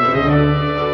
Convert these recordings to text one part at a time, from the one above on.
Música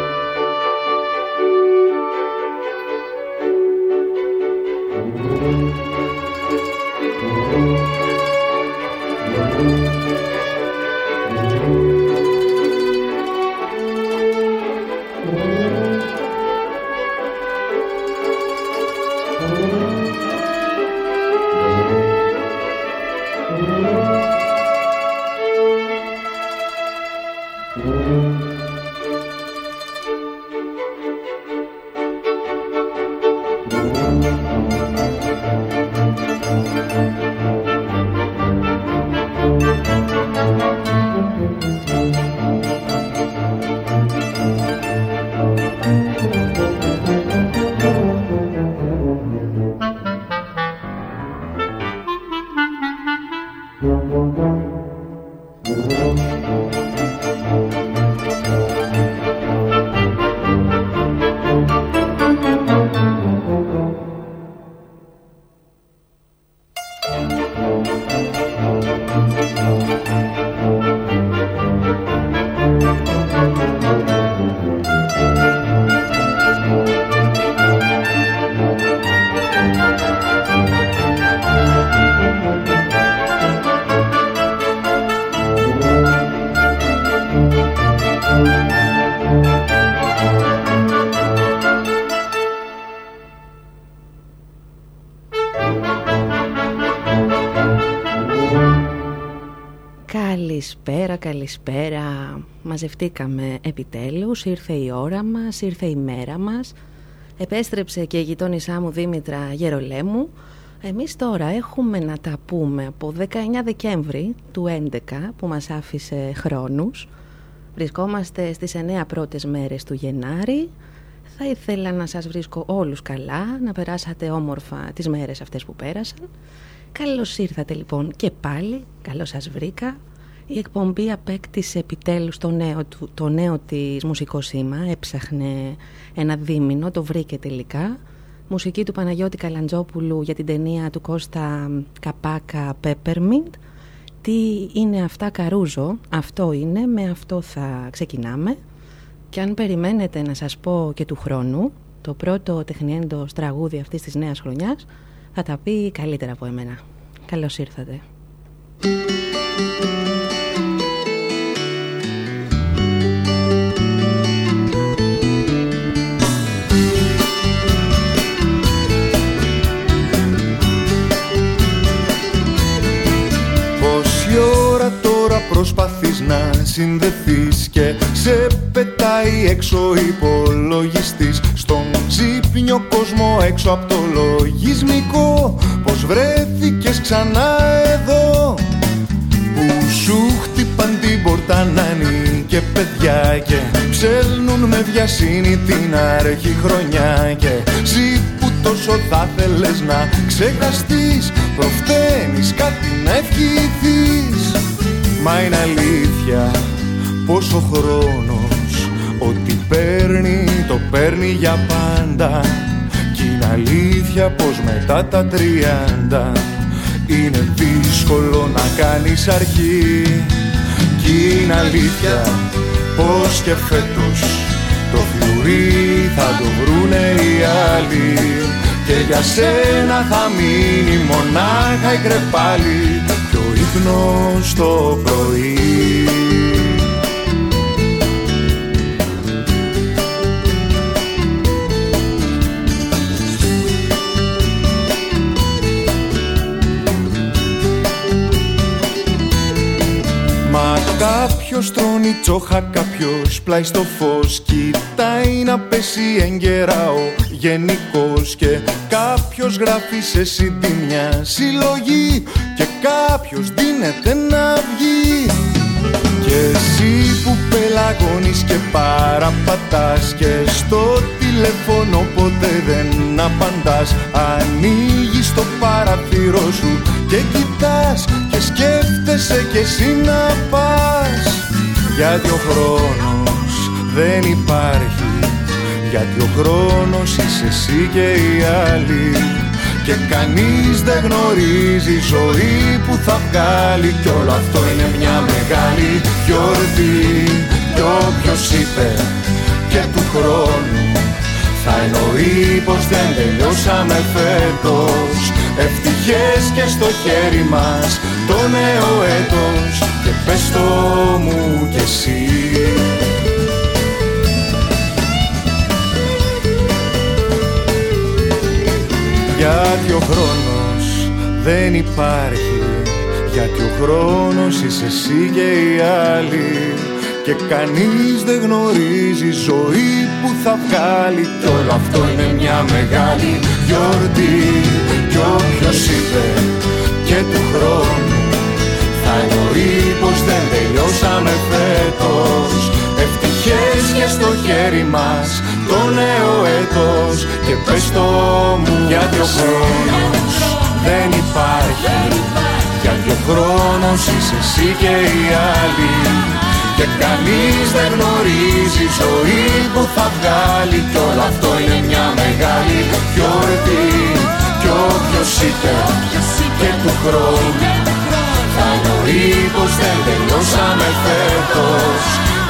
καλησπέρα. Μαζευτήκαμε επιτέλους, ήρθε η ώρα μας, ήρθε η μέρα μας. Επέστρεψε και η γειτόνισά μου Δήμητρα Γερολέμου. Εμείς τώρα έχουμε να τα πούμε από 19 Δεκέμβρη του 11 που μας άφησε χρόνους. Βρισκόμαστε στις 9 πρώτες μέρες του Γενάρη. Θα ήθελα να σας βρίσκω όλους καλά, να περάσατε όμορφα τις μέρες αυτές που πέρασαν. Καλώς ήρθατε λοιπόν και πάλι, καλώς σας βρήκα. Η εκπομπή απέκτησε επιτέλους το νέο, το νέο της μουσικό σήμα, έψαχνε ένα δίμηνο, το βρήκε τελικά. Μουσική του Παναγιώτη Καλαντζόπουλου για την ταινία του Κώστα Καπάκα Peppermint. Τι είναι αυτά Καρούζο, αυτό είναι, με αυτό θα ξεκινάμε. Και αν περιμένετε να σας πω και του χρόνου, το πρώτο τεχνιέντο τραγούδι αυτής της νέας χρονιάς θα τα πει καλύτερα από εμένα. Καλώς ήρθατε. Προσπαθείς να συνδεθείς και σε πετάει έξω υπολογιστής. Στον ξύπνιο κόσμο έξω από το λογισμικό πως βρέθηκες ξανά εδώ. Που σου χτυπάν την πόρτα και παιδιά και ψέλνουν με βιασύνη την αρχή χρονιά και ζη που τόσο θα θέλες να ξεχαστείς προφταίνεις κάτι να ευχηθείς Μα είναι αλήθεια πως ο χρόνος Ό,τι παίρνει το παίρνει για πάντα. Κι είναι αλήθεια πως μετά τα τριάντα Είναι δύσκολο να κάνεις αρχή. Κι είναι αλήθεια πως και φέτος Το φλουρί θα το βρούνε οι άλλοι. Και για σένα θα μείνει μονάχα η κρεπάλη ύπνο το πρωί κάποιος τρώνει τσόχα, κάποιος πλάι στο φως. Κοιτάει να πέσει έγκαιρα ο γενικός Και κάποιος γράφει σε συντημιά συλλογή Και κάποιος δίνεται να βγει. Και εσύ που πελαγώνεις και παραπατάς Και στο τηλέφωνο ποτέ δεν απαντάς Ανοίγεις το παραθύρο σου και κοιτάς Και σκέφτεσαι και εσύ να πας Γιατί ο χρόνος δεν υπάρχει. Γιατί ο χρόνος είσαι εσύ και οι άλλοι. Και κανείς δεν γνωρίζει ζωή που θα βγάλει. Κι όλο αυτό είναι μια μεγάλη γιορτή. Κι όποιος είπε και του χρόνου θα εννοεί πως δεν τελειώσαμε φέτος Ευτυχές και στο χέρι μας το νέο έτος Και πες το μου κι εσύ. Γιατί ο χρόνος δεν υπάρχει Γιατί ο χρόνος είσαι εσύ και οι άλλοι. Και κανείς δεν γνωρίζει ζωή που θα βγάλει. Κι όλο αυτό είναι μια μεγάλη γιορτή Κι όποιος είπε και του χρόνου Θα εννοεί πως δεν τελειώσαμε φέτος. Ευτυχές και στο χέρι μας το νέο έτος Και πες το μου γιατί ο χρόνος δεν υπάρχει. Γιατί ο χρόνος είσαι εσύ και οι άλλοι και κανείς δεν γνωρίζει ζωή που θα βγάλει. Κι όλο αυτό είναι μια μεγάλη γιορτή. Κι όποιος είπε και του χρόνου Θα εννοεί πως δεν τελειώσαμε φέτος.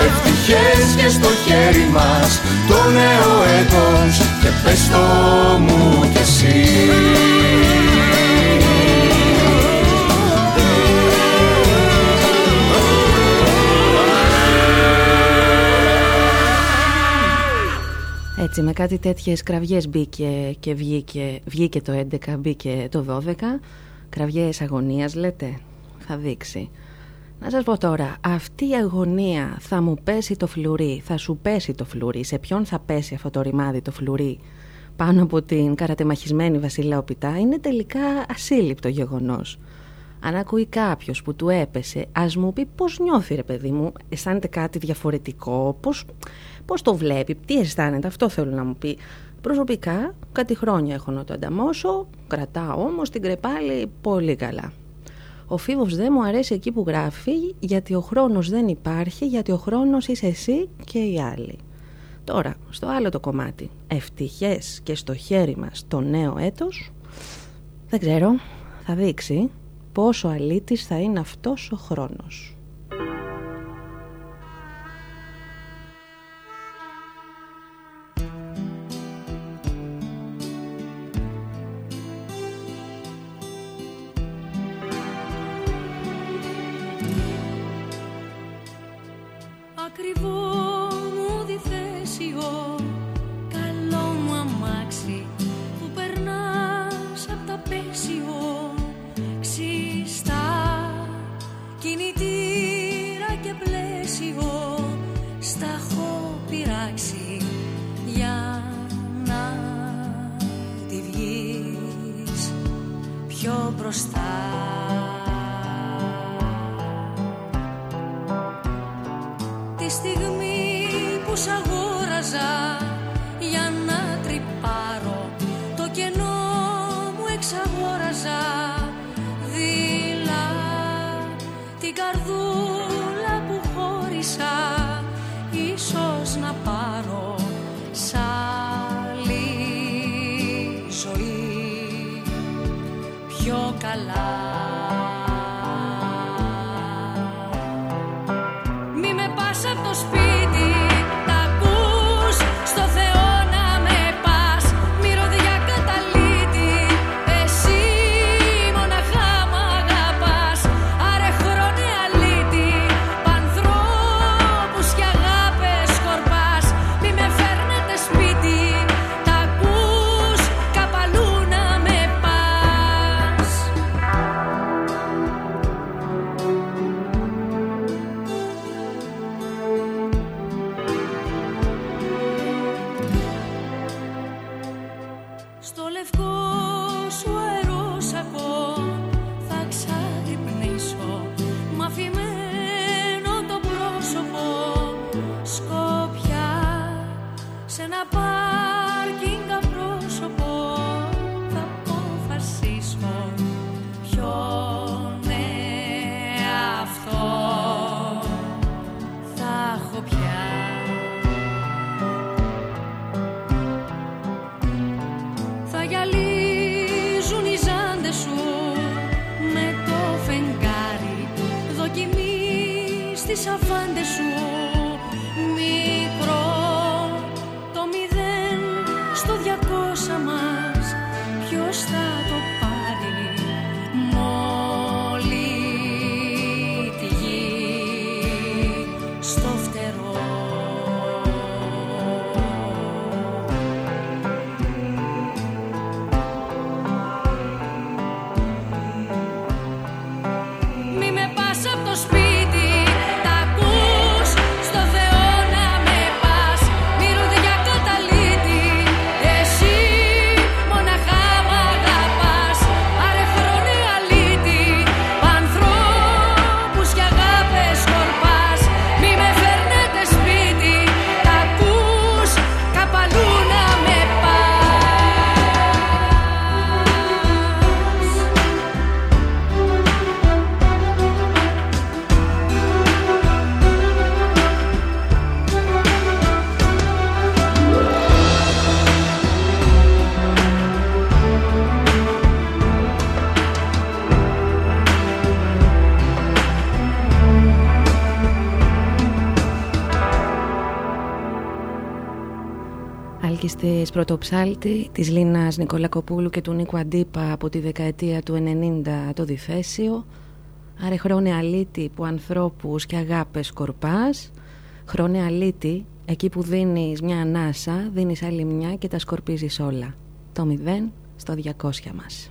Ευτυχές και στο χέρι μας το νέο έτος. Και πες το μου κι εσύ Έτσι με κάτι τέτοιες κραυγές μπήκε και βγήκε, βγήκε το 11, μπήκε το 12 Κραυγές αγωνίας λέτε, θα δείξει. Να σας πω τώρα, αυτή η αγωνία θα μου πέσει το φλουρί, θα σου πέσει το φλουρί, σε ποιον θα πέσει αυτό το ρημάδι το φλουρί; Πάνω από την καρατεμαχισμένη βασιλόπιτα είναι τελικά ασύλληπτο γεγονός. Αν ακούει κάποιος που του έπεσε, ας μου πει πώς νιώθει ρε παιδί μου, αισθάνεται κάτι διαφορετικό, πώς, πώς το βλέπει, τι αισθάνεται, αυτό θέλω να μου πει. Προσωπικά, κάτι χρόνια έχω να το ανταμώσω, κρατάω όμως την κρεπάλη πολύ καλά. Ο Φίβος δεν μου αρέσει εκεί που γράφει γιατί ο χρόνος δεν υπάρχει, γιατί ο χρόνος είσαι εσύ και οι άλλοι. Τώρα, στο άλλο το κομμάτι, ευτυχές και στο χέρι μας το νέο έτος, δεν ξέρω, θα δείξει πόσο αλήτης θα είναι αυτός ο χρόνος. Άλκης πρωτοψάλτη της Λίνας Νικολακοπούλου και του Νίκου Αντίπα από τη δεκαετία του 90 το διθέσιο Άρε χρόνε αλήτη που ανθρώπους και αγάπες σκορπάς. Χρόνε αλήτη εκεί που δίνεις μια ανάσα Δίνεις άλλη μια και τα σκορπίζεις όλα. Το μηδέν στο 200 μας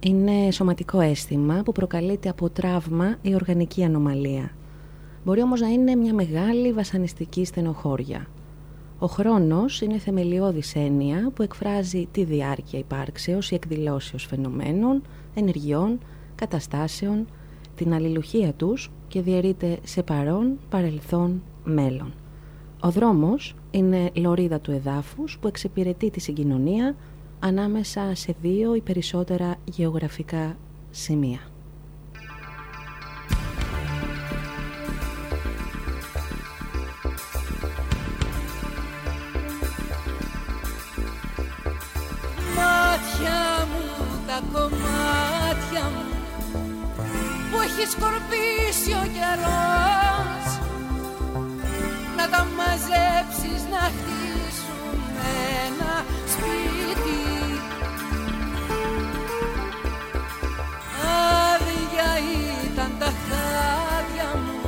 είναι σωματικό αίσθημα που προκαλείται από τραύμα ή οργανική ανομαλία. Μπορεί όμως να είναι μια μεγάλη βασανιστική στενοχώρια. Ο χρόνος είναι θεμελιώδης έννοια που εκφράζει τη διάρκεια υπάρξεως ή εκδηλώσεως φαινομένων, ενεργειών, καταστάσεων, την αλληλουχία τους και διαιρείται σε παρόν, παρελθόν, μέλλον. Ο δρόμος είναι λωρίδα του εδάφους που εξυπηρετεί τη συγκοινωνία ανάμεσα σε δύο ή περισσότερα γεωγραφικά σημεία. Μάτια μου, τα κομμάτια μου που έχεις σκορπίσει ο καιρός να τα μαζέψεις να χτίσουν ένα σπίτι. Άδεια ήταν τα χάδια μου.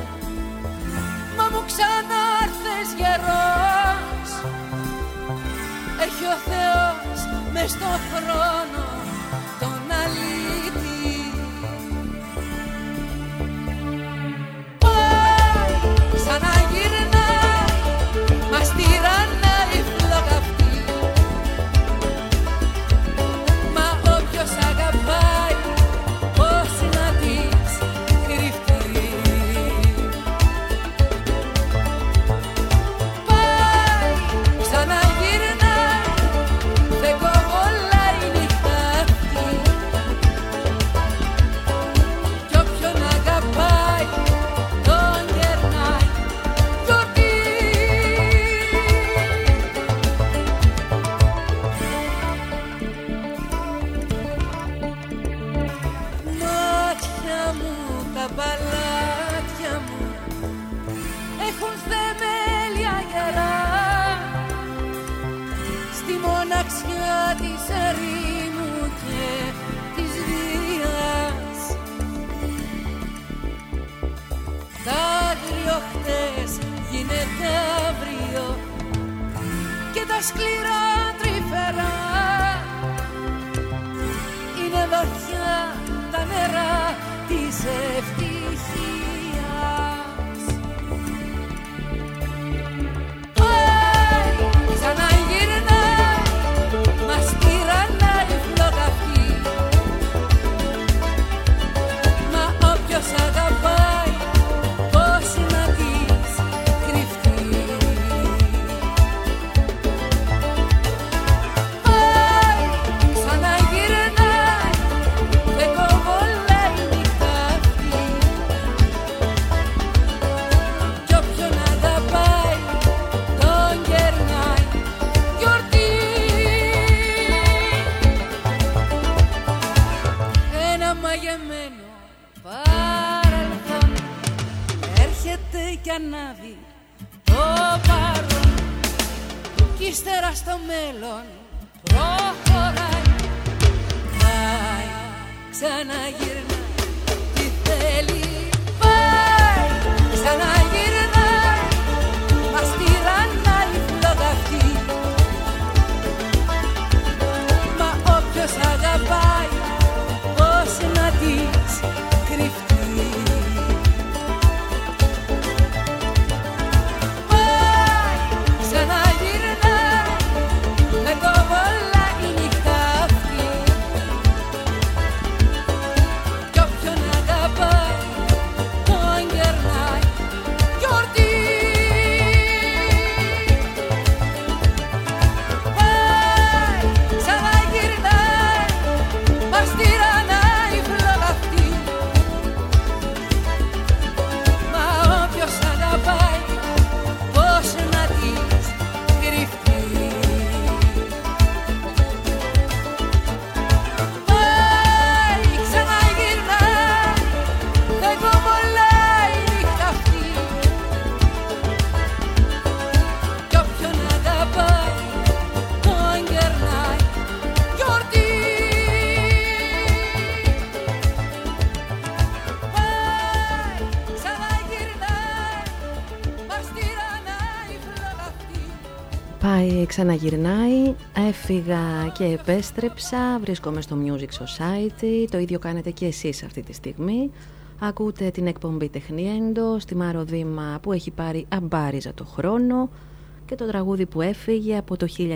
Μα μου ξανάρθες γερός. Έχει ο Θεός μες στο χρόνο ξαναγυρνάει, έφυγα και επέστρεψα, βρίσκομαι στο Music Society, το ίδιο κάνετε και εσείς αυτή τη στιγμή. Ακούτε την εκπομπή Τεχνιέντο στη Μαροδήμα που έχει πάρει αμπάριζα το χρόνο και το τραγούδι που έφυγε από το 1994,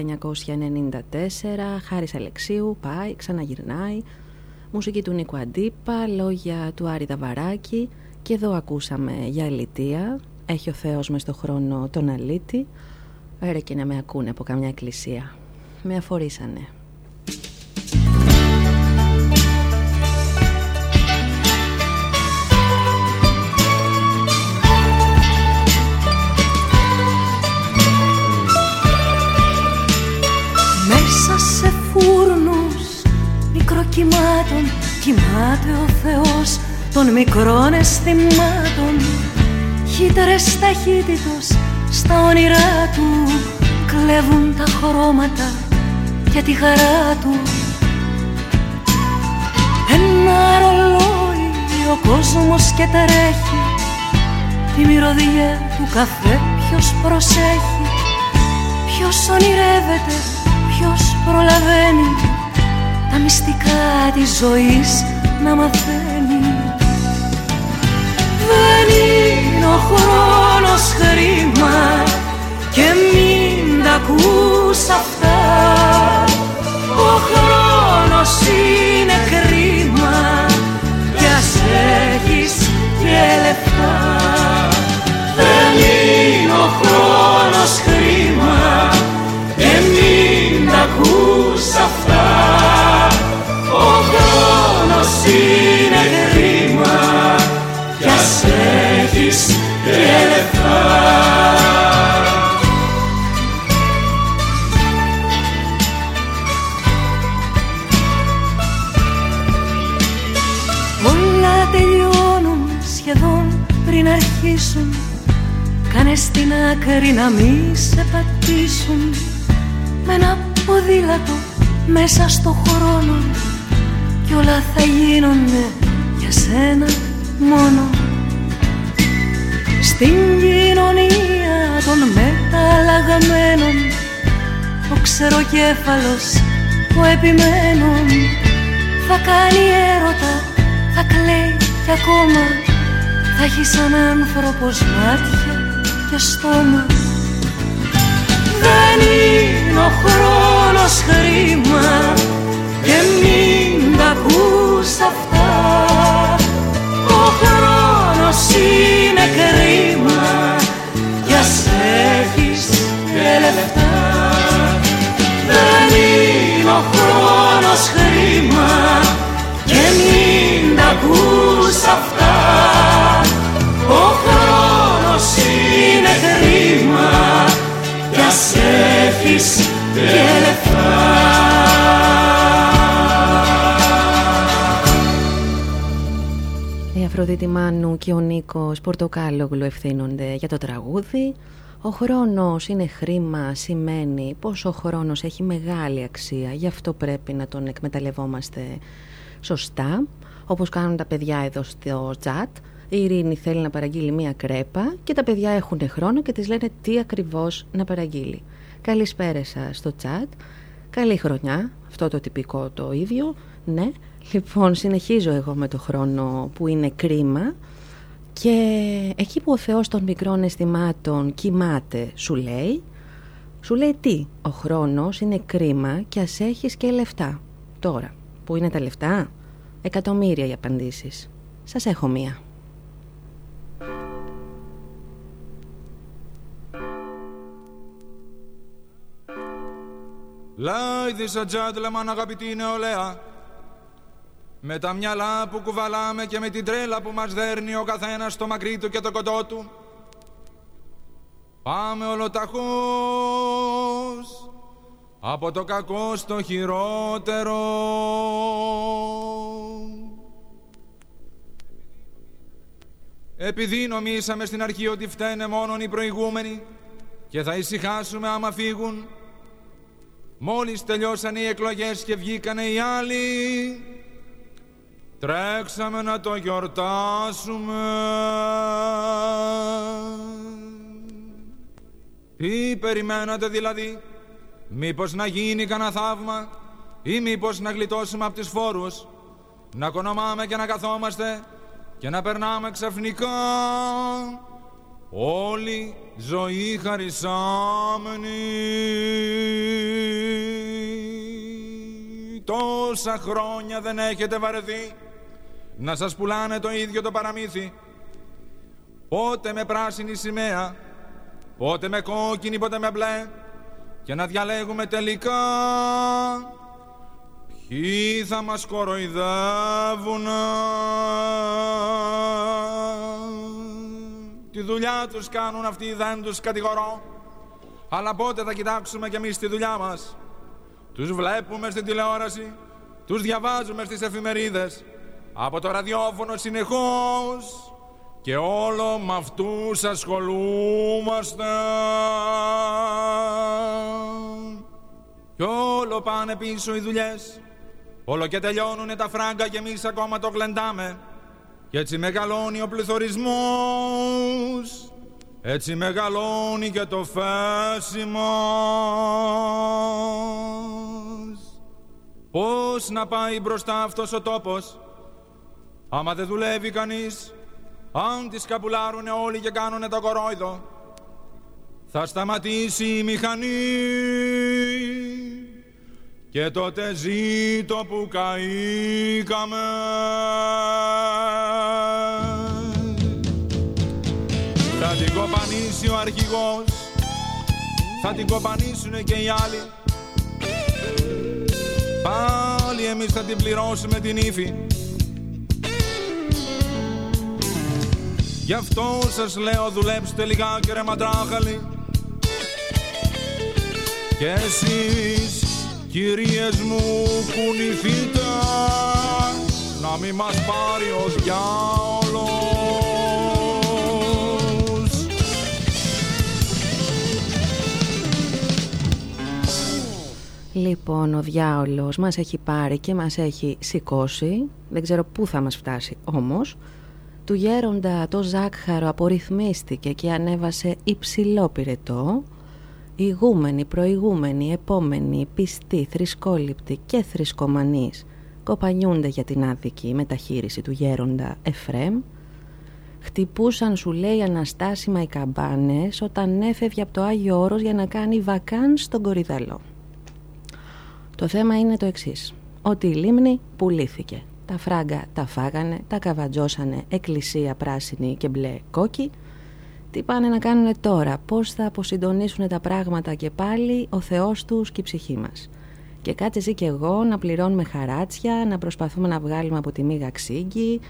Χάρης Αλεξίου, πάει, ξαναγυρνάει, μουσική του Νίκου Αντίπα, λόγια του Άρη Δαβαράκη και εδώ ακούσαμε για αλητία, έχει ο Θεός μες στο χρόνο τον αλήτη, Ρε και να με ακούνε από καμιά εκκλησία. Με αφορήσανε. Μέσα σε φούρνους μικροκυμάτων κοιμάται ο Θεός των μικρών αισθημάτων Χύτερες ταχύτητος στα όνειρά του κλέβουν τα χρώματα και τη χαρά του. Ένα ρολόι ο κόσμος και τρέχει τη μυρωδιά του καφέ ποιος προσέχει. Ποιος ονειρεύεται, ποιος προλαβαίνει Τα μυστικά της ζωής να μαθαίνει. Δεν είναι ο χρόνος χρήμα Και μην τα ακούς αυτά. Ο χρόνος είναι κρίμα Κι ας έχεις και λεφτά. Δεν είναι ο χρόνος χρήμα και μην τα ακούς αυτά. Ο χρόνος είναι χρήμα κι ας έχεις και λεφτά Όλα τελειώνουν σχεδόν πριν αρχίσουν. Κάνε στην άκρη να μη σε πατήσουν. Με ένα ποδήλατο μέσα στο χρόνο. Κι όλα θα γίνονται για σένα μόνο Στην κοινωνία των μεταλλαγμένων Ο ξεροκέφαλος ο επιμένων Θα κάνει έρωτα, θα κλαίει κι ακόμα θα έχει σαν άνθρωπος μάτια και στόμα. Δεν είναι ο χρόνος χρήμα και μην τα ακούς αυτά. Ο χρόνος είναι κρίμα κι ας έχεις και λεφτά. Δεν είναι ο χρόνος χρήμα και μην τα ακούς αυτά. Ο χρόνος είναι κρίμα κι ας έχεις και Αφροδίτη Μάνου και ο Νίκος Πορτοκάλογλου ευθύνονται για το τραγούδι. Ο χρόνος είναι χρήμα, σημαίνει πως ο χρόνος έχει μεγάλη αξία, γι' αυτό πρέπει να τον εκμεταλλευόμαστε σωστά, όπως κάνουν τα παιδιά εδώ στο chat. Η Ειρήνη θέλει να παραγγείλει μία κρέπα και τα παιδιά έχουν χρόνο και τις λένε τι ακριβώς να παραγγείλει. Καλησπέρα σας στο chat. Καλή χρονιά, αυτό το τυπικό το ίδιο, ναι. Λοιπόν, συνεχίζω εγώ με το χρόνο που είναι κρίμα και εκεί που ο Θεός των μικρών αισθημάτων κοιμάται σου λέει σου λέει τι, ο χρόνος είναι κρίμα και ας έχεις και λεφτά. Τώρα, που είναι τα λεφτά; Εκατομμύρια οι απαντήσεις. Σας έχω μία. Ladies and gentlemen, αγαπητή νεολαία με τα μυαλά που κουβαλάμε και με την τρέλα που μας δέρνει ο καθένας στο μακρύ του και το κοντό του Πάμε ολοταχώς από το κακό στο χειρότερο. Επειδή νομίσαμε στην αρχή ότι φταίνε μόνον οι προηγούμενοι και θα ησυχάσουμε άμα φύγουν Μόλις τελειώσαν οι εκλογές και βγήκανε οι άλλοι Τρέξαμε να το γιορτάσουμε. Τι περιμένατε δηλαδή; Μήπως να γίνει κανένα θαύμα Ή μήπως να γλιτώσουμε από τις φόρους; Να κονομάμε και να καθόμαστε Και να περνάμε ξαφνικά. Όλη ζωή χαρισάμενη Τόσα χρόνια δεν έχετε βαρεθεί να σας πουλάνε το ίδιο το παραμύθι. Πότε με πράσινη σημαία, πότε με κόκκινη, πότε με μπλε και να διαλέγουμε τελικά ποιοι θα μας κοροϊδεύουν. Τη δουλειά τους κάνουν αυτοί, δεν τους κατηγορώ. Αλλά πότε θα κοιτάξουμε κι εμείς τη δουλειά μας. Τους βλέπουμε στην τηλεόραση, τους διαβάζουμε στις εφημερίδες, από το ραδιόφωνο συνεχώς και όλο με αυτούς ασχολούμαστε. Κι όλο πάνε πίσω οι δουλειές, όλο και τελειώνουνε τα φράγκα και εμείς ακόμα το γλεντάμε. Και έτσι μεγαλώνει ο πληθωρισμός, έτσι μεγαλώνει και το φέσιμο. Πώς να πάει μπροστά αυτός ο τόπος Άμα δεν δουλεύει κανείς Αν τις καπουλάρουνε όλοι και κάνουνε το κορόιδο Θα σταματήσει η μηχανή Και τότε ζήτω που καήκαμε κοπανίσει ο αρχηγός. Θα την κοπανίσουνε και οι άλλοι. Πάλι εμείς θα την πληρώσουμε την ύφη. Γι' αυτό σας λέω δουλέψτε λιγάκι ρε μαντράχαλοι Και εσείς κυρίες μου κουνηθείτε. Να μη μας πάρει ο διάολος Λοιπόν, ο διάολος μας έχει πάρει και μας έχει σηκώσει. Δεν ξέρω πού θα μας φτάσει όμως. Του γέροντα το ζάκχαρο απορριθμίστηκε και ανέβασε υψηλό πυρετό. Ηγούμενοι, προηγούμενοι, επόμενοι, πιστοί, θρησκόληπτοι και θρησκομανείς κοπανιούνται για την άδικη μεταχείριση του γέροντα Εφρέμ χτυπούσαν σου λέει αναστάσιμα οι καμπάνες όταν έφευγε από το Άγιο Όρος για να κάνει βακάν στον Κορυδαλό. Το θέμα είναι το εξής, ότι η λίμνη πουλήθηκε τα φράγκα τα φάγανε, τα καβατζώσανε εκκλησία πράσινη και μπλε κόκκι. Τι πάνε να κάνουν τώρα, πώς θα αποσυντονίσουν τα πράγματα και πάλι ο Θεός τους και η ψυχή μας. Και κάτσε εσύ και εγώ να πληρώνουμε χαράτσια, να προσπαθούμε να βγάλουμε από τη μίγα ξύγκη,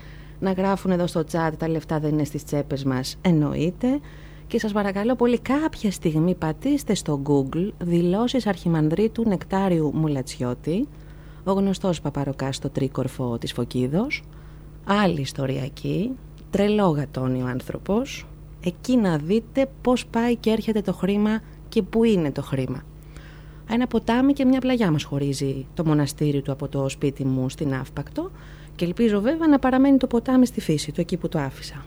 να γράφουν εδώ στο chat τα λεφτά δεν είναι στις τσέπες μας, εννοείται. Και σας παρακαλώ πολύ κάποια στιγμή πατήστε στο google δηλώσεις αρχιμανδρίτου Νεκτάριου Μουλατσιώτη ο γνωστός παπαροκάς στο τρίκορφο της Φωκίδος Άλλη ιστορία εκεί, τρελό γατώνει ο άνθρωπος. Εκεί να δείτε πώς πάει και έρχεται το χρήμα και πού είναι το χρήμα. Ένα ποτάμι και μια πλαγιά μας χωρίζει το μοναστήρι του από το σπίτι μου στην Αύπακτο και ελπίζω βέβαια να παραμένει το ποτάμι στη φύση του εκεί που το άφησα.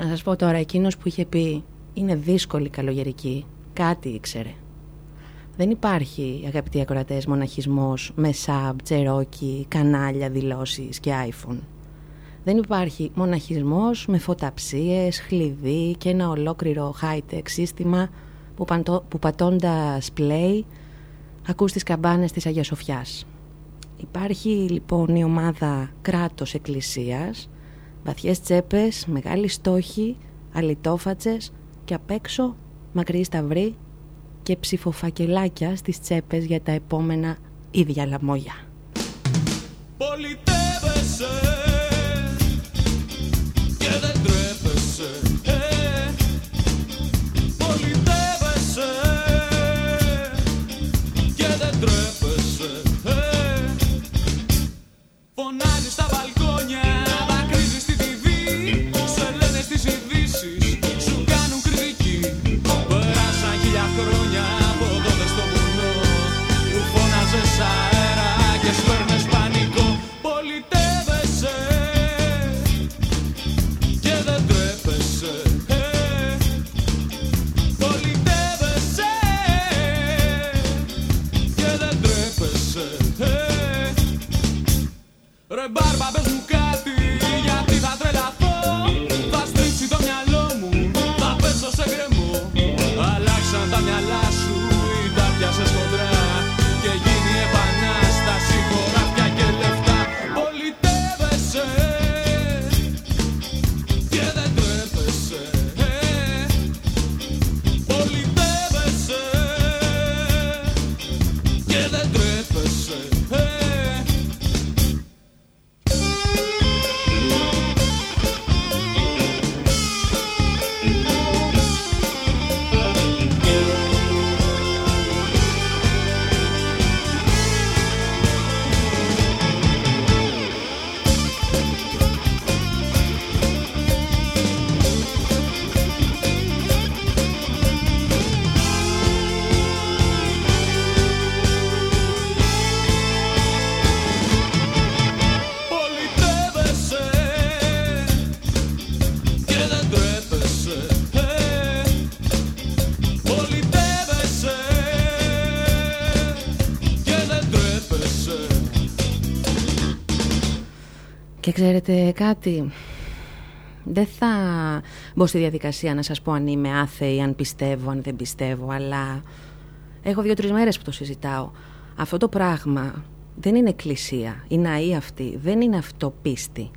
Να σας πω τώρα, εκείνος που είχε πει είναι δύσκολη καλογερική, κάτι ήξερε. Δεν υπάρχει, αγαπητοί ακροατές, μοναχισμός με sub, τσερόκι, κανάλια, δηλώσεις και iPhone. Δεν υπάρχει μοναχισμός με φωταψίες, χλειδί και ένα ολόκληρο high-tech σύστημα που, παντώ, που πατώντας play ακούς τις καμπάνες της Αγίας Σοφιάς. Υπάρχει λοιπόν η ομάδα κράτος εκκλησίας, βαθιές τσέπες, μεγάλοι στόχοι, αλιτόφατσες και απ' έξω μακρύ σταυροί και ψηφοφακελάκια στις τσέπες για τα επόμενα ίδια λαμόγια. Πολιτεύεσαι Και ξέρετε κάτι, δεν θα μπω στη διαδικασία να σας πω αν είμαι άθεη, αν πιστεύω, αν δεν πιστεύω, αλλά έχω δύο-τρεις μέρες που το συζητάω. Αυτό το πράγμα δεν είναι εκκλησία, η ναή αυτή, δεν είναι αυτό πίστη.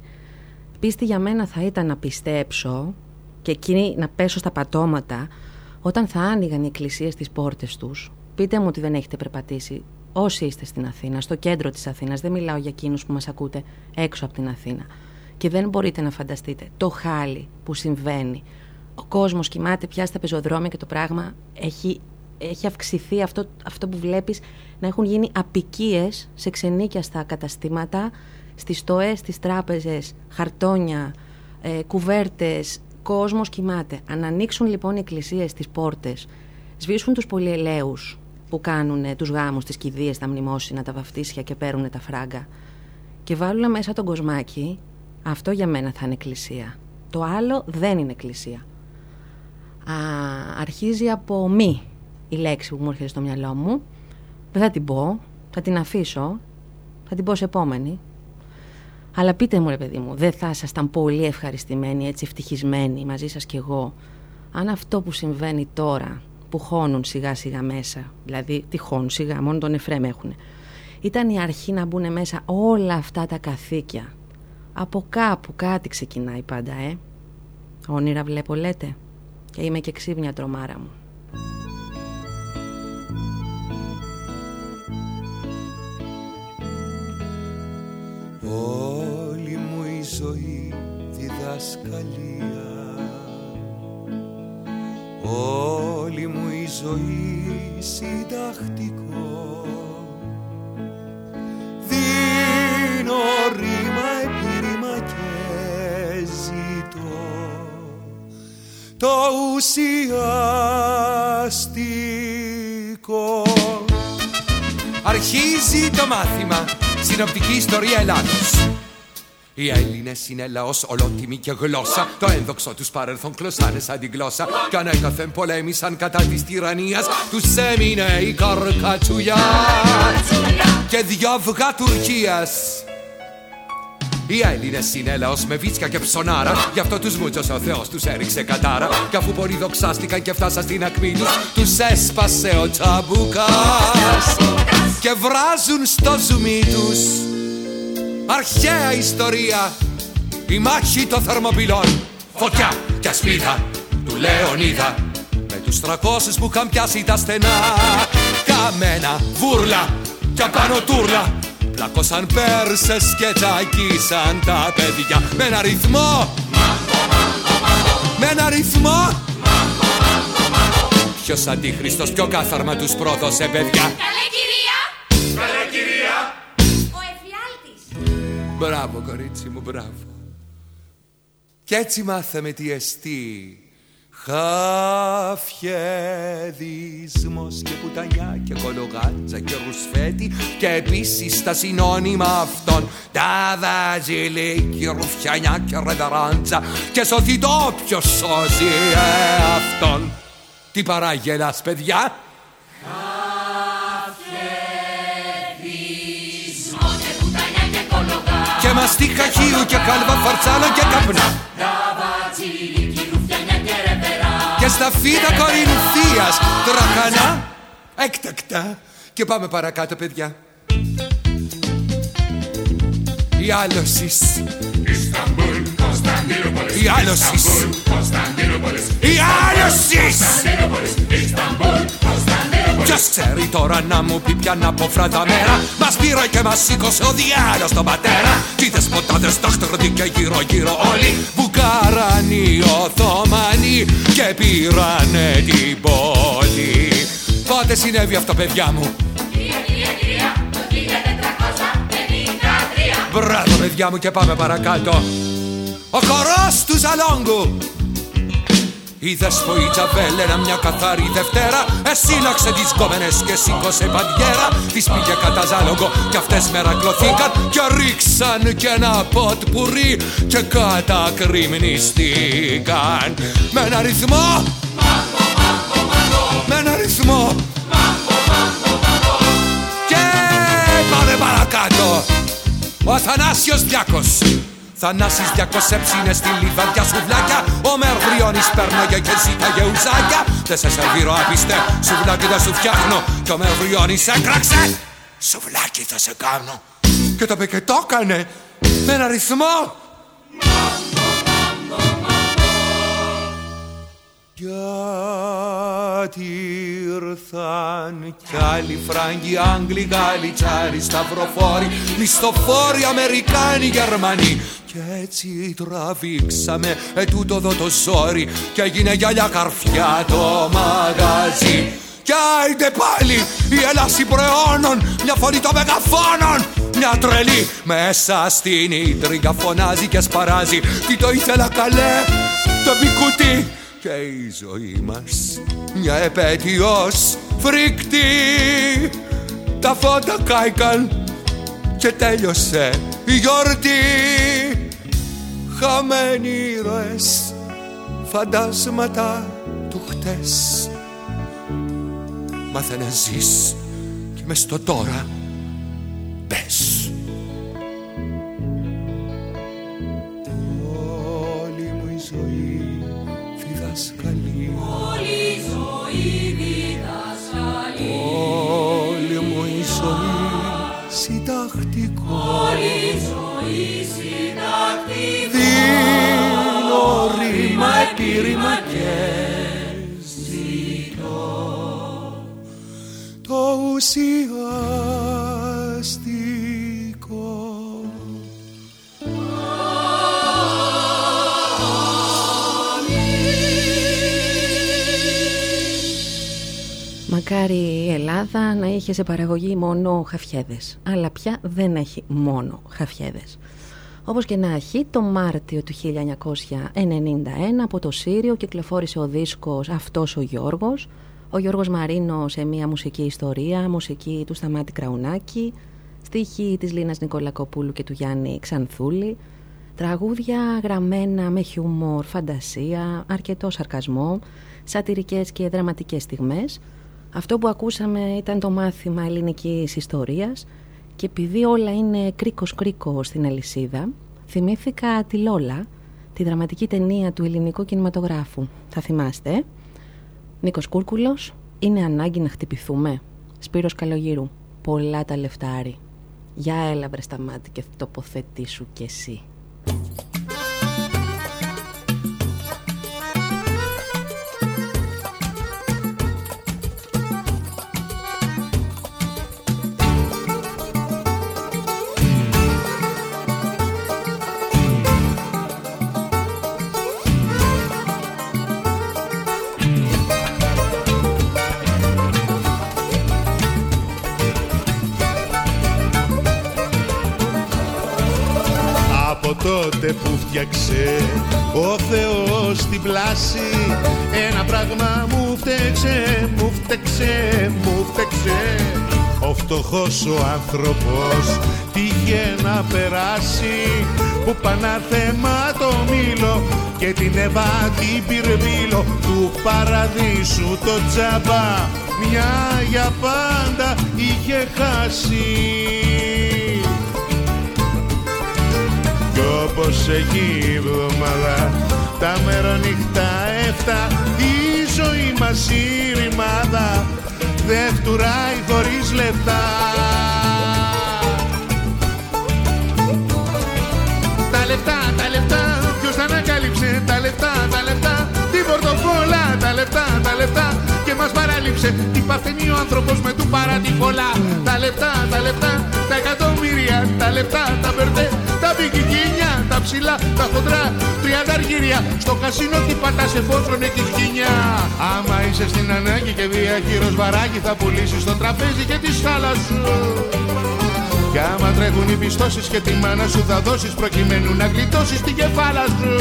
Πίστη για μένα θα ήταν να πιστέψω και εκείνη να πέσω στα πατώματα όταν θα άνοιγαν οι εκκλησίες τις πόρτες τους. Πείτε μου ότι δεν έχετε περπατήσει όσοι είστε στην Αθήνα, στο κέντρο της Αθήνας. Δεν μιλάω για εκείνους που μας ακούτε έξω από την Αθήνα. Και δεν μπορείτε να φανταστείτε το χάλι που συμβαίνει. Ο κόσμος κοιμάται πια στα πεζοδρόμια και το πράγμα έχει, έχει αυξηθεί αυτό, αυτό που βλέπεις να έχουν γίνει απικίες σε ξενίκια στα καταστήματα, στις στοές, στις τράπεζες, χαρτόνια, ε, κουβέρτες, κόσμος κοιμάται. Αν ανοίξουν λοιπόν οι εκκλησίες τις πόρτες, σβήσουν τους πολυελαίους που κάνουν τους γάμους, τις κηδείες, τα μνημόσυνα, τα βαφτίσια και παίρνουν τα φράγκα και βάλουν μέσα τον κοσμάκι, αυτό για μένα θα είναι εκκλησία. Το άλλο δεν είναι εκκλησία. Α, αρχίζει από μη η λέξη που μου έρχεται στο μυαλό μου. Δεν θα την πω, θα την αφήσω, θα την πω σε επόμενη. Αλλά πείτε μου ρε παιδί μου, δεν θα ήσασταν πολύ ευχαριστημένοι, έτσι ευτυχισμένοι μαζί σας κι εγώ, αν αυτό που συμβαίνει τώρα, που χώνουν σιγά σιγά μέσα, δηλαδή τι χώνουν σιγά, μόνο τον Εφρέμ έχουν, ήταν η αρχή να μπουν μέσα όλα αυτά τα καθήκια. Από κάπου κάτι ξεκινάει πάντα, ε. Όνειρα βλέπω λέτε. Και είμαι και ξύπνια τρομάρα μου. Όλη μου η ζωή διδασκαλία όλη μου η ζωή συντακτικό. Δίνω ρήμα επίρρημα και ζητώ το ουσιαστικό. Αρχίζει το μάθημα Συνοπτική ιστορία Ελλάδος οι Έλληνες είναι λαός ολότιμη και γλώσσα. Το ένδοξο τους παρελθόν κλωσάνε σαν την γλώσσα. Κι ανέκαθεν πολέμησαν κατά της τυραννίας. Τους έμεινε η καρκατσουλιά. Και δυο αυγά Τουρκίας. Οι Έλληνες είναι λαός με βίτσια και ψωνάρα. Γι' αυτό τους μούτσο ο Θεός τους έριξε κατάρα. Κι αφού πολύ δοξάστηκαν και φτάσαν στην ακμή τους, τους έσπασε ο τσαμπουκά. Και βράζουν στο ζουμί τους αρχαία ιστορία. Η μάχη των θερμοπυλών. Φωτιά και ασπίδα του Λεωνίδα. Με τους τρακόσους που είχαν πιάσει τα στενά. Καμένα, βούρλα και απάνω τούρλα. Πλακώσαν Πέρσες και τσακίσαν τα παιδιά Με ένα ρυθμό Με ένα ρυθμό Ποιος αντίχριστος πιο κάθαρμα τους πρόδωσε παιδιά Καλέ κυρία! Μπράβο κορίτσι μου μπράβο. Κι έτσι μάθαμε τι εστί. Χαφιεδισμός και πουτανιά και κολογάτσα και ρουσφέτη Και επίσης τα συνώνυμα αυτών. Τα βαζιλίκι, ρουφιανιά και ρεδαράντσα Και σωθεί το ποιος σώζει αυτόν. Τι παράγελας παιδιά; Μαστίχα χείου και κάλβα φαρτσάλα και καπνά. Και στα φύτα κορινθίας τραχανά. Έκτακτα. Και πάμε παρακάτω παιδιά. Η άλωσης Η άλωσης. Η άλωσης. Ποιος ξέρει τώρα να μου πει πια να πω φράτα μέρα. Μας πήρε και μας σήκωσε ο διάλος τον πατέρα. Τι δεσποτάδες τάχτερονται και γύρω γύρω όλοι. Μπουκάραν Οθωμανοί και πήρανε την πόλη. Πότε συνέβη αυτό παιδιά μου; Κυρία, κυρία, κυρία, το 1453! Μπράβο παιδιά μου και πάμε παρακάτω Ο χορός του Ζαλόγκου. Είδες που η Τζαβέλαινα μια καθαρή Δευτέρα Εσύλαξε τις κόμενες και σήκωσε παντιέρα. Τις πήγε κατά ζάλογο κι αυτές μερακλωθήκαν Και ρίξαν και ένα ποτ πουρί Και κατακριμνιστήκαν Με ένα ρυθμό. Με ένα ρυθμό. Και πάμε παρακάτω. Ο Αθανάσιος Διάκος Θανάσης διακοσέψινε στη λιβαδιά σουβλάκια Ο Μερβριώνης πέρναγε και ζήταγε ουζάκια Δεν σε σερβίρω άπιστε, σουβλάκι θα σου φτιάχνω. Και ο Μερβριώνης έκραξε Σουβλάκι θα σε κάνω. Και το είπε και το έκανε Με ένα ρυθμό Γιατί ήρθαν κι άλλοι Φράγκοι, Άγγλοι, Γάλλοι, Τσάροι, Σταυροφόροι, Μισθοφόροι, Αμερικάνοι, Γερμανοί. Κι έτσι τραβήξαμε ετούτο εδώ το ζόρι και έγινε γυαλιά καρφιά το μαγαζί. Κι άιντε πάλι η Ελλάση προαιώνων, μια φωνή των μεγαφώνων, μια τρελή μέσα στην ίντριγκα φωνάζει και σπαράζει. Τι το ήθελα καλέ, το μπικούτι και η ζωή μας. Μια επέτειος φρικτή. Τα φώτα κάηκαν και τέλειωσε η γιορτή. Χαμένοι ήρωες φαντάσματα του χτες. Μάθε να ζεις και μες στο τώρα πες ρήμα, επίρρημα και ζητώ το ουσιαστικό Μακάρι η Ελλάδα να είχε σε παραγωγή μόνο χαφιέδες. Αλλά πια δεν έχει μόνο χαφιέδες. Όπως και να έχει, το Μάρτιο του 1991 από το Σύριο κυκλοφόρησε ο δίσκος «Αυτός ο Γιώργος». Ο Γιώργος Μαρίνο σε μια μουσική ιστορία, μουσική του Σταμάτη Κραουνάκη, στίχη της Λίνας Νικολακοπούλου και του Γιάννη Ξανθούλη, τραγούδια γραμμένα με χιούμορ, φαντασία, αρκετό σαρκασμό, σατυρικές και δραματικές στιγμές. Αυτό που ακούσαμε ήταν το μάθημα ελληνικής ιστορίας και επειδή όλα είναι κρίκος κρίκο στην αλυσίδα, θυμήθηκα τη Λόλα, τη δραματική ταινία του ελληνικού κινηματογράφου. Θα θυμάστε, ε; Νίκος Κούρκουλος, είναι ανάγκη να χτυπηθούμε. Σπύρος Καλογύρου, πολλά τα λεφτάρι. Για έλα βρε στα μάτια και τοποθετήσου κι εσύ. Τότε που φτιάξε ο Θεός την πλάση. Ένα πράγμα μου φταίξε, μου φταίξε, μου φταίξε. Ο φτωχός ο άνθρωπος τύχε να περάσει. Που πανάθεμα το μήλο και την Εύα την πυρβίλο του παραδείσου το τζάμπα. Μια για πάντα είχε χάσει όπως έχει η εβδομάδα τα μερονύχτα έφτα η ζωή μας η ρημάδα. Δεν φτουράει χωρίς λεφτά. Τα λεφτά, τα λεφτά, ποιος τα ανακάλυψε; Τα λεφτά, τα λεφτά την πορτοφόλα, τα λεφτά, τα λεφτά και μας παράλειψε τι παθαίνει ο άνθρωπος με του παρά τη τα λεφτά, τα λεφτά, τα εκατομμύρια τα λεφτά, τα μπερδέ. τα μπικικίνια, τα ψηλά, τα χοντρά, τριάντα αργύρια. Στο κασίνο τι πατάς εφόσον έχεις γκίνια. Άμα είσαι στην ανάγκη και διαχείρος βαράκι θα πουλήσεις το τραπέζι και τη σκάλα σου. Κι άμα τρέχουν οι πιστώσεις και τη μάνα σου θα δώσεις προκειμένου να γλιτώσεις την κεφάλα σου.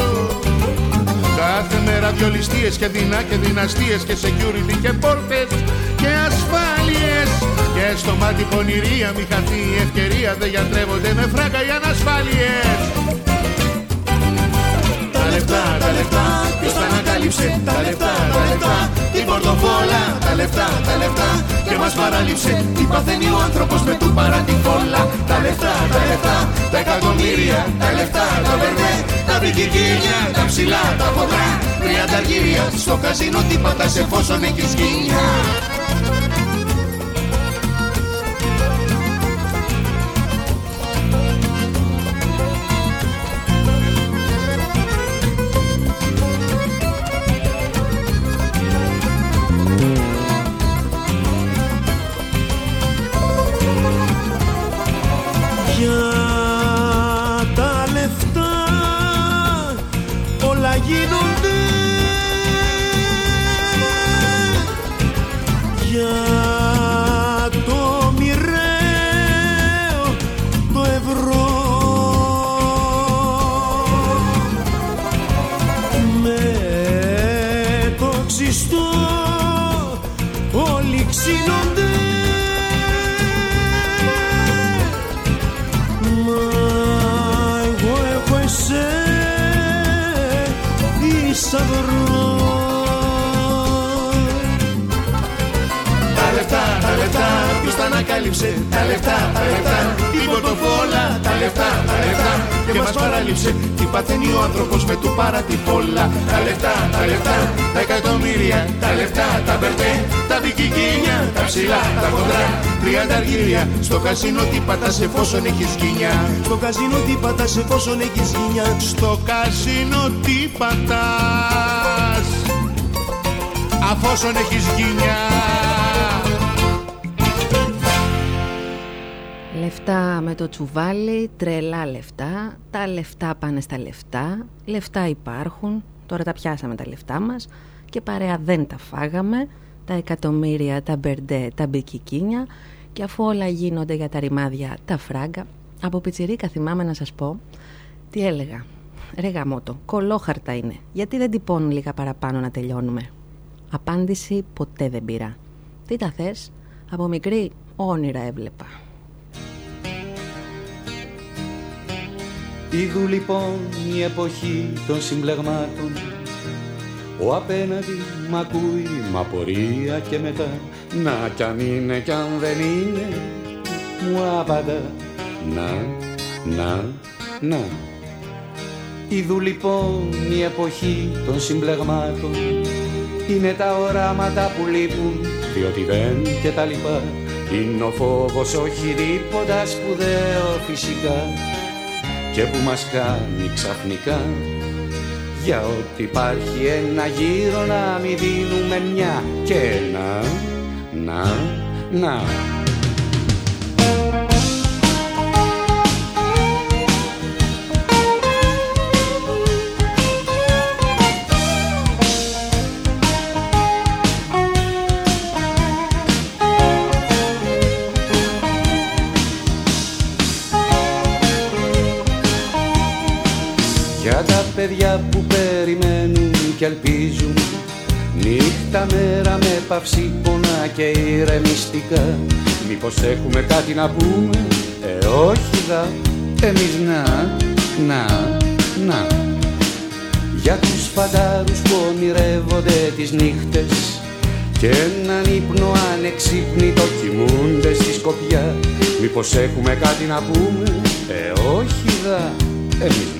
Κάθε μέρα δυο ληστείες και δεινά και δυναστείες και security και πόρτες και ασφάλειες και στο μάτι πονηρία μη χαθεί η ευκαιρία δεν γιατρεύονται με φράγκα οι ανασφάλειες. Τα λεφτά, τα λεφτά, ποιος τα ανακάλυψε; Τα λεφτά, τα λεφτά, την πορτοφόλα. Τα λεφτά, τα λεφτά και μας παράλειψε Τι παθαίνει ο άνθρωπος με του παρά την φόλα; Τα λεφτά, τα λεφτά, τα εκατομμύρια. Τα λεφτά, τα βερνέ, τα μπικικίνια Τα ψηλά, τα φωτρά, τριάντα αργύρια Στο καζίνο τι πατάς εφόσον έχεις γυνιά τα λεφτά, τα λεφτά Η πορτοφόλα, τα λεφτά, τα λεφτά Και μας παράλειψε. Τι παθαίνει ο άνθρωπος με του παρά τη φόλα Τα λεφτά, τα λεφτά, τα εκατομμύρια. Τα λεφτά, τα μπερτέ, τα δικικίνια Τα ψηλά, τα χοντρά, τριάντα αργύρια. Στο καζίνο τι πατάς εφόσον έχεις γκίνια Στο καζίνο τι πατάς εφόσον έχεις γκίνια Στο καζίνο τι πατάς Αφόσον έχεις γκίνια Λεφτά με το τσουβάλι, τρελά λεφτά, τα λεφτά πάνε στα λεφτά, λεφτά υπάρχουν, τώρα τα πιάσαμε τα λεφτά μας και παρέα δεν τα φάγαμε, τα εκατομμύρια, τα μπερντέ, τα μπικικίνια και αφού όλα γίνονται για τα ρημάδια, τα φράγκα. Από πιτσιρίκα θυμάμαι να σας πω, Τι έλεγα. Ρε γαμότο, κολόχαρτα είναι. Γιατί δεν τυπώνουν λίγα παραπάνω να τελειώνουμε; Απάντηση ποτέ δεν πήρα. Τι τα θες, από μικρή όνειρα έβλεπα. Είδου λοιπόν η εποχή των συμπλεγμάτων. Ο απέναντι μ' ακούει μ' απορία και μετά. Να κι αν είναι κι αν δεν είναι Μου απαντά. Να, να, να. Είδου λοιπόν η εποχή των συμπλεγμάτων. Είναι τα οράματα που λείπουν Διότι δεν και τα λοιπά. Είναι ο φόβος όχι τίποτα σπουδαίο φυσικά και που μας κάνει ξαφνικά για ότι υπάρχει ένα γύρο να μην δίνουμε μια και ένα, να, να. Παιδιά που περιμένουν και ελπίζουν. Νύχτα μέρα με παυσί πονά και ηρεμιστικά Μήπως έχουμε κάτι να πούμε; Ε όχι δα. Εμείς να, να, να. Για τους φαντάρους που ονειρεύονται τις νύχτες και έναν ύπνο ανεξύπνητο κοιμούνται στη σκοπιά. Μήπως έχουμε κάτι να πούμε; Ε όχι δα. Εμείς να, να,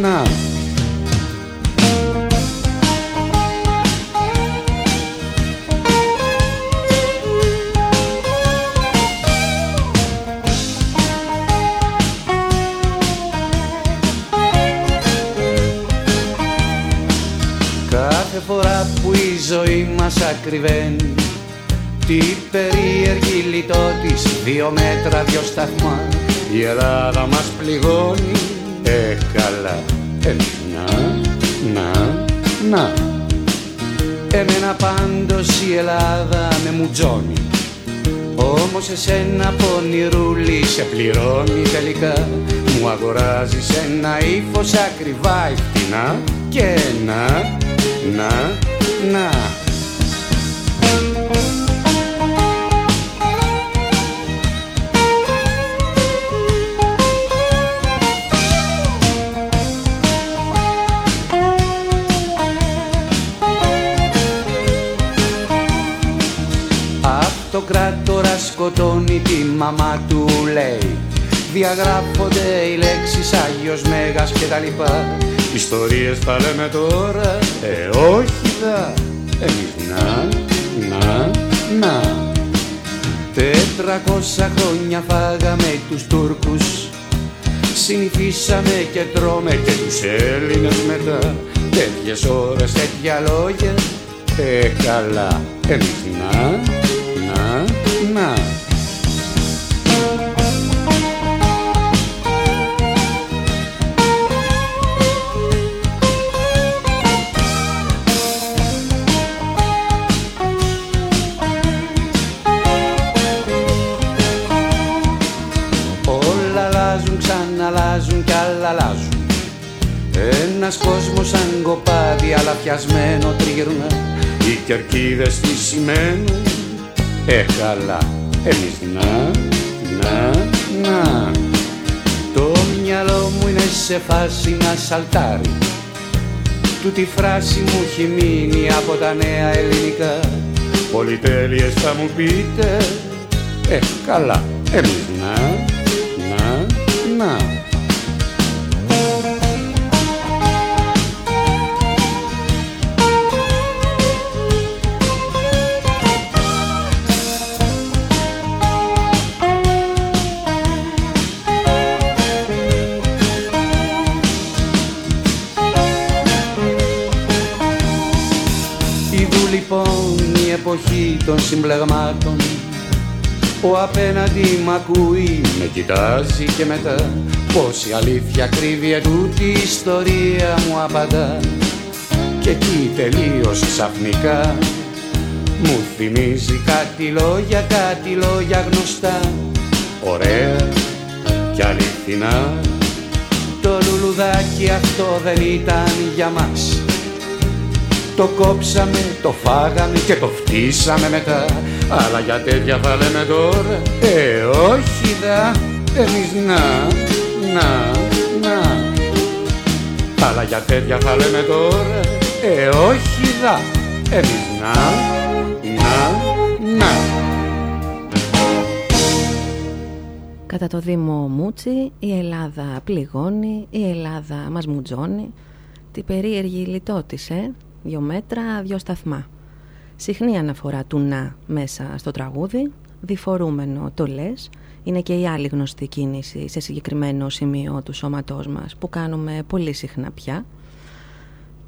να Κάθε φορά που η ζωή μας ακριβένει Τι περίεργη λιτότης Δύο μέτρα, δυο σταθμά Η Ελλάδα μας πληγώνει Ε, καλά. Εμείς να, να, να. Εμένα πάντως η Ελλάδα με μουτζώνει όμως εσένα πονηρούλη σε πληρώνει τελικά. Μου αγοράζεις ένα ύφος ακριβά ευθυνά Και να, να, να Αυτοκράτορα σκοτώνει τη μαμά του λέει. Διαγράφονται οι λέξεις Άγιος Μέγας και τα λοιπά. Ιστορίες θα λέμε τώρα, ε όχι δα. Εμείς να, να, να. Τετρακόσα χρόνια φάγαμε τους Τούρκους. Συνηθίσαμε και τρώμε και τους Έλληνες μετά. Τέτοιες ώρες, τέτοια λόγια. Ε, καλά, εμείς να, να, να Όλα αλλάζουν, ξαναλλάζουν κι άλλα αλλάζουν. Ένας κόσμος σαν κοπάδι αλλά πιασμένο τρίγυρνα Οι κερκίδες τις σημαίνουν Ε καλά, εμείς να, να, να. Το μυαλό μου είναι σε φάση να σαλτάρει. Τούτη φράση μου έχει μείνει από τα νέα ελληνικά. Πολυτέλειες θα μου πείτε. Ε καλά, εμείς να, να, να των συμπλεγμάτων Ο απέναντι μ' ακούει, με κοιτάζει και μετά Πως η αλήθεια κρύβει ετούτη η ιστορία μου απαντά. Και εκεί τελείως ξαφνικά Μου θυμίζει κάτι λόγια, κάτι λόγια γνωστά. Ωραία και αληθινά Μωράκι αυτό δεν ήταν για μας Το κόψαμε, το φάγαμε και το φτύσαμε μετά. Αλλά για τέτοια θα λέμε τώρα Ε, όχι δα, εμείς να, να, να. Αλλά για τέτοια θα λέμε τώρα Ε, όχι δα, εμείς να, να, να. Κατά το Δήμο Μούτσι η Ελλάδα πληγώνει, η Ελλάδα μας μουτζώνει. Τι περίεργη λιτότησε, δυο μέτρα, δυο σταθμά. Συχνή αναφορά του να μέσα στο τραγούδι, διφορούμενο το λες. Είναι και η άλλη γνωστή κίνηση σε συγκεκριμένο σημείο του σώματός μας που κάνουμε πολύ συχνά πια.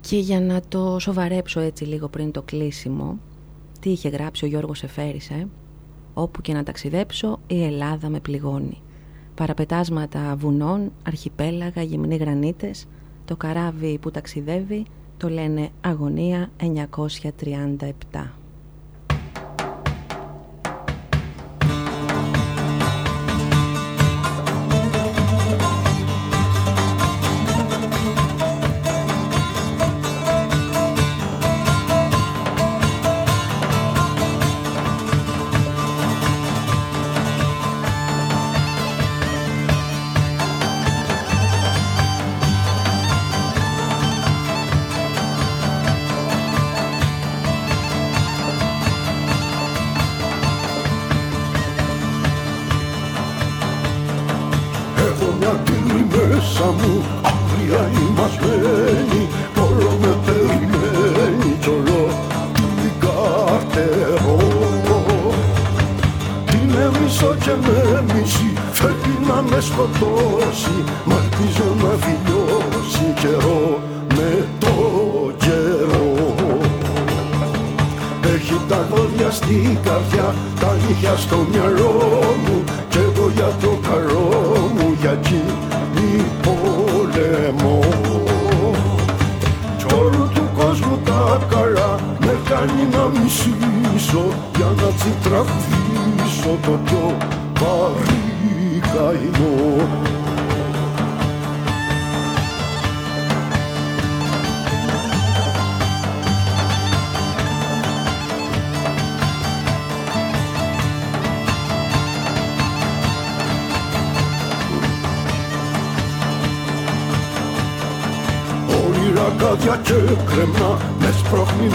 Και για να το σοβαρέψω έτσι λίγο πριν το κλείσιμο Τι είχε γράψει ο Γιώργος Εφέρισε Όπου και να ταξιδέψω η Ελλάδα με πληγώνει. Παραπετάσματα βουνών, αρχιπέλαγα, γυμνοί γρανίτες, το καράβι που ταξιδεύει το λένε Αγωνία 937. γιατί μέσα μου άγρια μας μένει κι όλο με περιμένει κι όλο την καρτερώ Την έμισο και με μισή θέλει να με σκοτώσει μαρτίζω να βιώσει καιρό με το καιρό. Έχει τα γόδια στην καρδιά τα νύχια στο μυαλό μου κι εγώ για το να τσιτραχτήσω το πιο βαρύ καημό. Όνειρα κάδια και κρεμνά μες σπρώχνει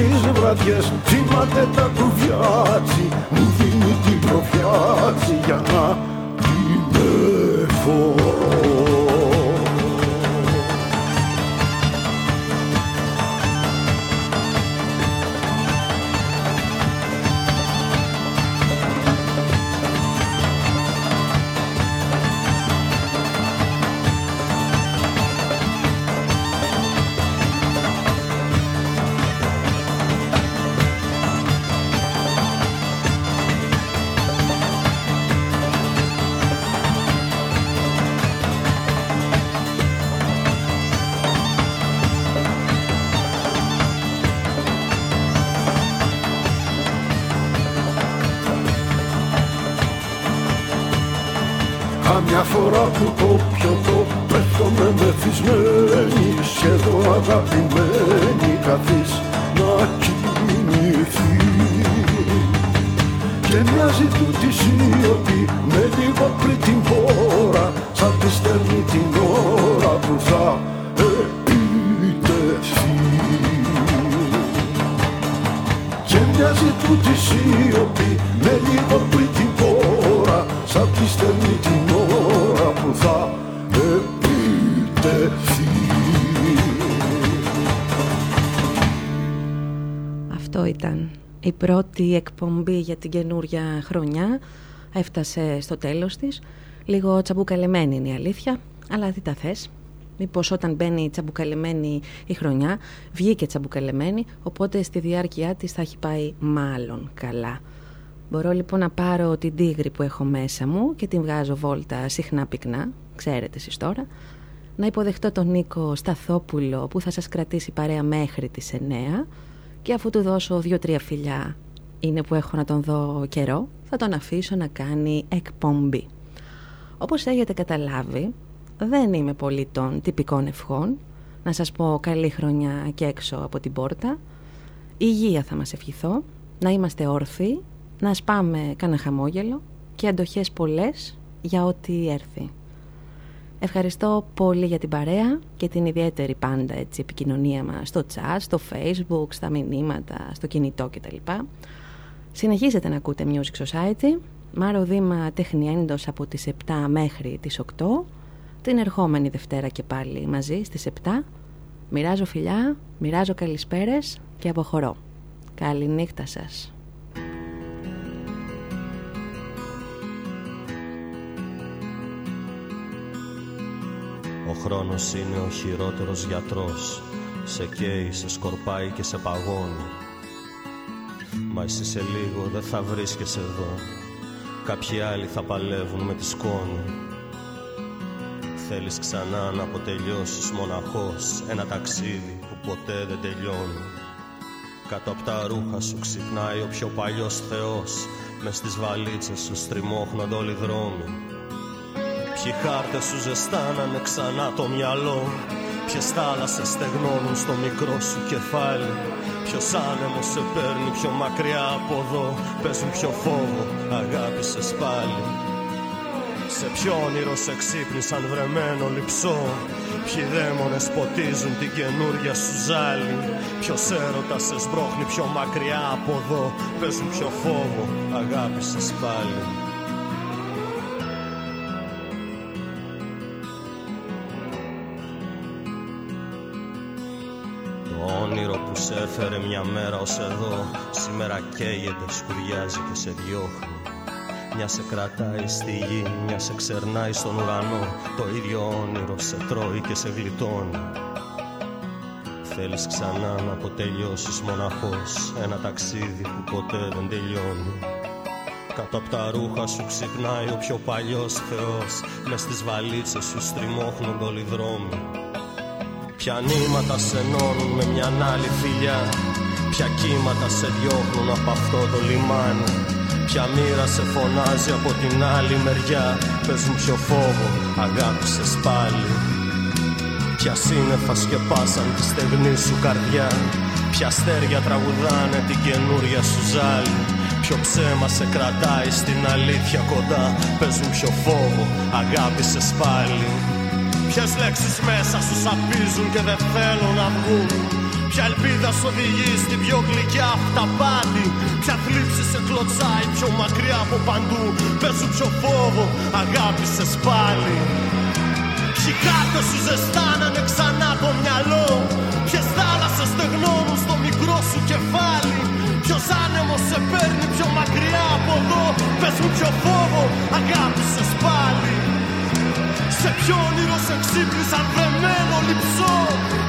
τις βραδιές. Τσιμάτε τα κουβιάτσι Μου δίνει την προφιάτσι Για να την εφώ φορά που το πιο το πέφτομαι μεθυσμένη. Σχεδόν αγαπημένη καθείς να κοιμηθείς. Και μοιάζει τούτη σιωπή με λίγο πριν την χώρα σαν τη στερνή την ώρα που θα επιτεθείς. Και μοιάζει τούτη σιωπή με λίγο πριν την χώρα σαν τη στερνή την ώρα πρώτη εκπομπή για την καινούρια χρονιά έφτασε στο τέλος της. Λίγο τσαμπουκαλεμένη είναι η αλήθεια, αλλά τι τα θες. Μήπως όταν μπαίνει τσαμπουκαλεμένη η χρονιά, βγήκε τσαμπουκαλεμένη, οπότε στη διάρκεια της θα έχει πάει μάλλον καλά. Μπορώ λοιπόν να πάρω την τίγρη που έχω μέσα μου και την βγάζω βόλτα συχνά πυκνά, ξέρετε εσείς τώρα, να υποδεχτώ τον Νίκο Σταθόπουλο που θα σας κρατήσει παρέα μέχρι τις 9 και αφού του δώσω δύο-τρία φιλιά είναι που έχω να τον δω καιρό θα τον αφήσω να κάνει εκπομπή. Όπως έχετε καταλάβει δεν είμαι πολύ των τυπικών ευχών. Να σας πω καλή χρονιά και έξω από την πόρτα. Υγεία θα μας ευχηθώ. Να είμαστε όρθιοι να σπάμε κανένα χαμόγελο και αντοχές πολλές για ό,τι έρθει. Ευχαριστώ πολύ για την παρέα και την ιδιαίτερη πάντα έτσι, επικοινωνία μας στο chat, στο facebook, στα μηνύματα, στο κινητό κτλ. Συνεχίζετε να ακούτε Music Society. Μάρο Δήμα τεχνιέντος από τις 7 μέχρι τις 8. Την ερχόμενη Δευτέρα και πάλι μαζί στις 7. Μοιράζω φιλιά, μοιράζω καλησπέρες και αποχωρώ. Καληνύχτα σας. Ο χρόνος είναι ο χειρότερος γιατρός. Σε καίει, σε σκορπάει και σε παγώνει. Μα εσύ σε λίγο δεν θα βρίσκεσαι εδώ. Κάποιοι άλλοι θα παλεύουν με τη σκόνη. Θέλεις ξανά να αποτελειώσεις μοναχός Ένα ταξίδι που ποτέ δεν τελειώνει. Κάτω από τα ρούχα σου ξυπνάει ο πιο παλιός θεός. Μες στις βαλίτσες σου στριμώχνονται όλοι οι δρόμοι Ποιοι χάρτες σου ζεστάνανε ξανά το μυαλό. Ποιες θάλασσες στεγνώνουν στο μικρό σου κεφάλι. Ποιος άνεμος σε παίρνει πιο μακριά από εδώ. Παίζουν πιο φόβο, αγάπησες πάλι. Σε ποιο όνειρο σε ξύπνησαν βρεμένο λυψό. Ποιοι δαίμονες ποτίζουν την καινούρια σου ζάλη Ποιος έρωτας σε σμπρώχνει πιο μακριά από εδώ. Παίζουν πιο φόβο, αγάπησες πάλι σε έφερε μια μέρα ως εδώ. Σήμερα καίγεται, σκουριάζει και σε διώχνει. Μια σε κρατάει στη γη, μια σε ξερνάει στον ουρανό. Το ίδιο όνειρο σε τρώει και σε γλιτώνει. Θέλεις ξανά να αποτελειώσεις μοναχός. Ένα ταξίδι που ποτέ δεν τελειώνει. Κάτω από τα ρούχα σου ξυπνάει ο πιο παλιός Θεός. Μες στις βαλίτσες σου στριμώχνονται όλοι οι δρόμοι Ποια νήματα σε ενώνουν με μια άλλη φιλιά. Ποια κύματα σε διώχνουν από αυτό το λιμάνι. Ποια μοίρα σε φωνάζει από την άλλη μεριά. Παίζουν πιο φόβο, αγάπησες πάλι. Ποια σύννεφα σκεπάσαν τη στεγνή σου καρδιά. Ποια αστέρια τραγουδάνε την καινούρια σου ζάλη. Ποιο ψέμα σε κρατάει στην αλήθεια κοντά. Παίζουν πιο φόβο, αγάπησες πάλι Ποιες λέξεις μέσα σου σαπίζουν και δεν θέλουν να βγουν. Ποια ελπίδα σου οδηγεί στην πιο γλυκιά αυταπάτη; Ποια θλίψη σε κλωτσάει πιο μακριά από παντού; Παίζουν πιο φόβο, αγάπησες πάλι. Ποιοι κάτω σου ζεστάνανε ξανά το μυαλό; Ποιες θάλασσες στεγνώνουν στο μικρό σου κεφάλι; Ποιος άνεμος σε παίρνει πιο μακριά από εδώ; Παίζουν πιο φόβο, αγάπησες πάλι σε ποιο όνειρο σε ξύπνησαν βρεμένο λυψό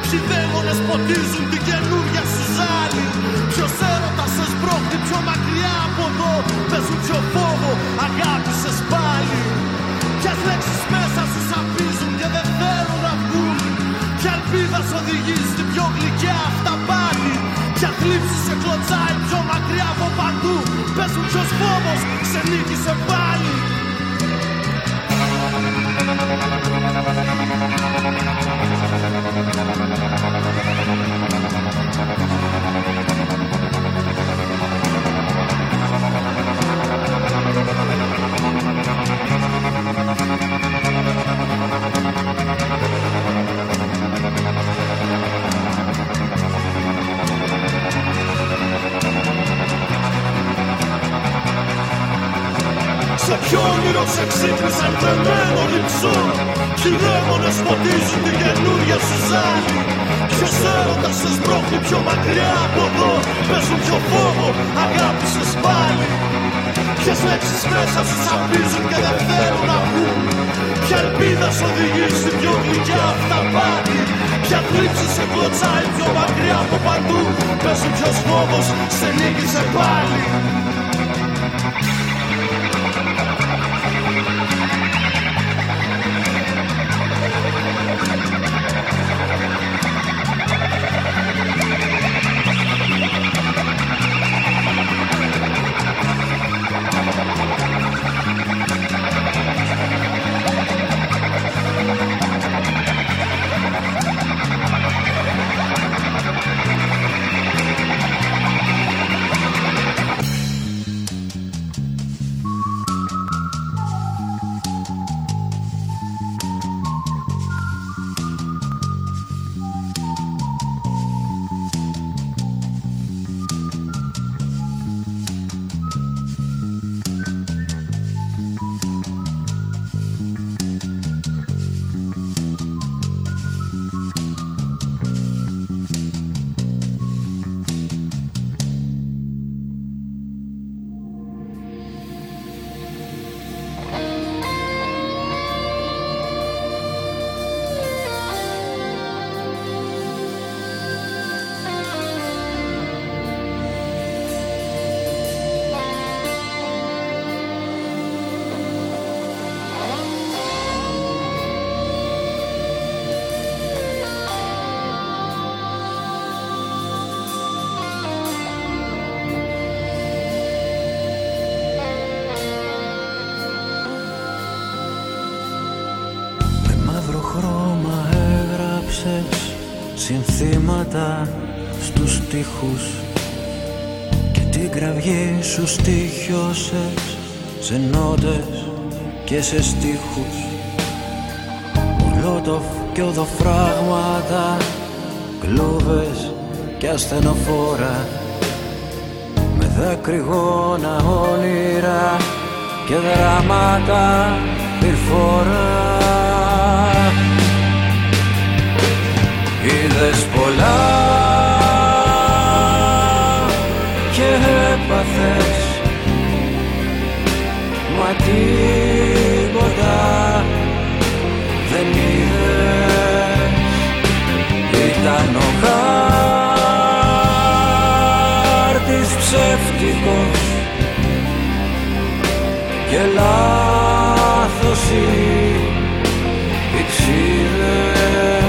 Ποιοι δαίμονες ποτίζουν την καινούρια σου ζάλη Ποιος έρωτας σε σπρώχνει πιο μακριά από εδώ. Παίζουν πιο φόβο, αγάπησες πάλι. Ποιες λέξεις μέσα σου σαπίζουν και δεν θέλουν να βγουν. Ποια ελπίδα σου οδηγεί στην πιο γλυκιά αυταπάτη Ποια θλίψη σε κλωτσάει πιο μακριά από παντού. Παίζουν ποιος φόβος σε νίκησε πάλι Σε ποιο όνειρο σε ξύπνησαν τρεμένο λυψό Ποιοι δαίμονες φωτίζουν την καινούρια σου ζάλη Ποιος έρωτας σε σπρώχνει πιο μακριά από εδώ. Παίζουν πιο φόβο, αγάπησες πάλι Ποιες λέξεις μέσα σου σαπίζουν και δεν θέλουν να βγουν. Ποια ελπίδα σου οδηγεί στην πιο γλυκιά αυταπάτη Ποια θλίψη σε κλωτσάει πιο μακριά από παντού. Παίζουν ποιος φόβος σε νίκησε πάλι στους τοίχους και την κραυγή σου στοιχιώσες σε νότες και σε στίχους. Μολότοφ και οδοφράγματα κλούβες και ασθενοφόρα με δακρυγόνα όνειρα και δράματα πυρφόρα. Είδες πολλά έπαθες μα τίποτα δεν είδες. Ήταν ο χάρτης ψεύτικος και λάθος οι πηξίδες